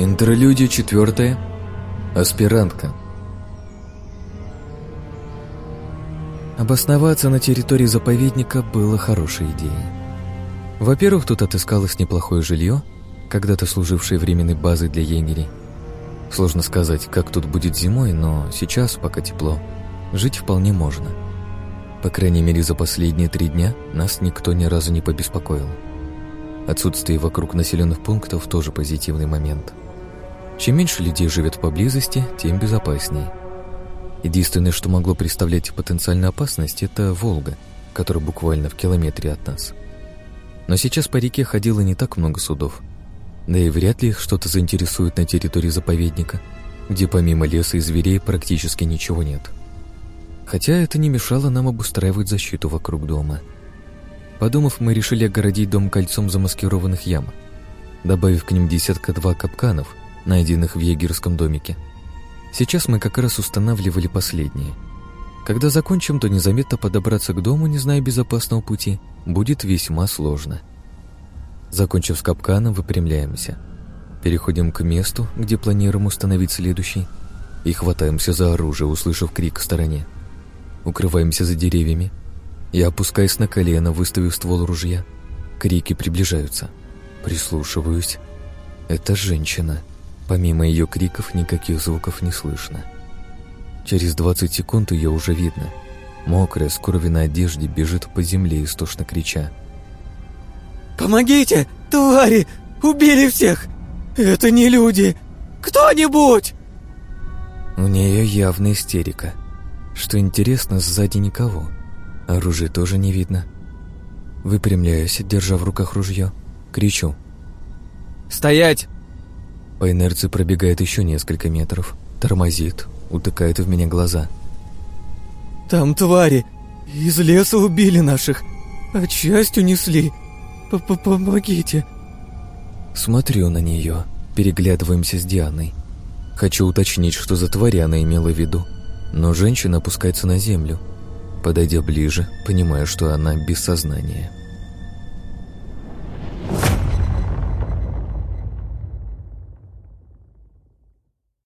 Интерлюдия четвертая. Аспирантка. Обосноваться на территории заповедника было хорошей идеей. Во-первых, тут отыскалось неплохое жилье, когда-то служившее временной базой для егерей. Сложно сказать, как тут будет зимой, но сейчас, пока тепло, жить вполне можно. По крайней мере, за последние три дня нас никто ни разу не побеспокоил. Отсутствие вокруг населенных пунктов тоже позитивный момент – чем меньше людей живет поблизости, тем безопаснее. Единственное, что могло представлять потенциальную опасность, это Волга, которая буквально в километре от нас. Но сейчас по реке ходило не так много судов. Да и вряд ли их что-то заинтересует на территории заповедника, где помимо леса и зверей практически ничего нет. Хотя это не мешало нам обустраивать защиту вокруг дома. Подумав, мы решили огородить дом кольцом замаскированных ям, добавив к ним десятка-два капканов – найденных в егерском домике. Сейчас мы как раз устанавливали последние. Когда закончим, то незаметно подобраться к дому, не зная безопасного пути, будет весьма сложно. Закончив с капканом, выпрямляемся. Переходим к месту, где планируем установить следующий, и хватаемся за оружие, услышав крик в стороне. Укрываемся за деревьями. Я опускаюсь на колено, выставив ствол ружья. Крики приближаются. Прислушиваюсь. Это женщина. Помимо ее криков никаких звуков не слышно. Через 20 секунд ее уже видно. Мокрая, с кровью на одежде, бежит по земле, истошно крича. «Помогите! Твари! Убили всех! Это не люди! Кто-нибудь!» У нее явная истерика. Что интересно, сзади никого. Оружия тоже не видно. Выпрямляюсь, держа в руках ружье. Кричу. «Стоять! По инерции пробегает еще несколько метров, тормозит, утыкает в меня глаза. «Там твари! Из леса убили наших, а часть унесли. П -п Помогите!» Смотрю на нее, переглядываемся с Дианой. Хочу уточнить, что за твари она имела в виду, но женщина опускается на землю. Подойдя ближе, понимаю, что она без сознания.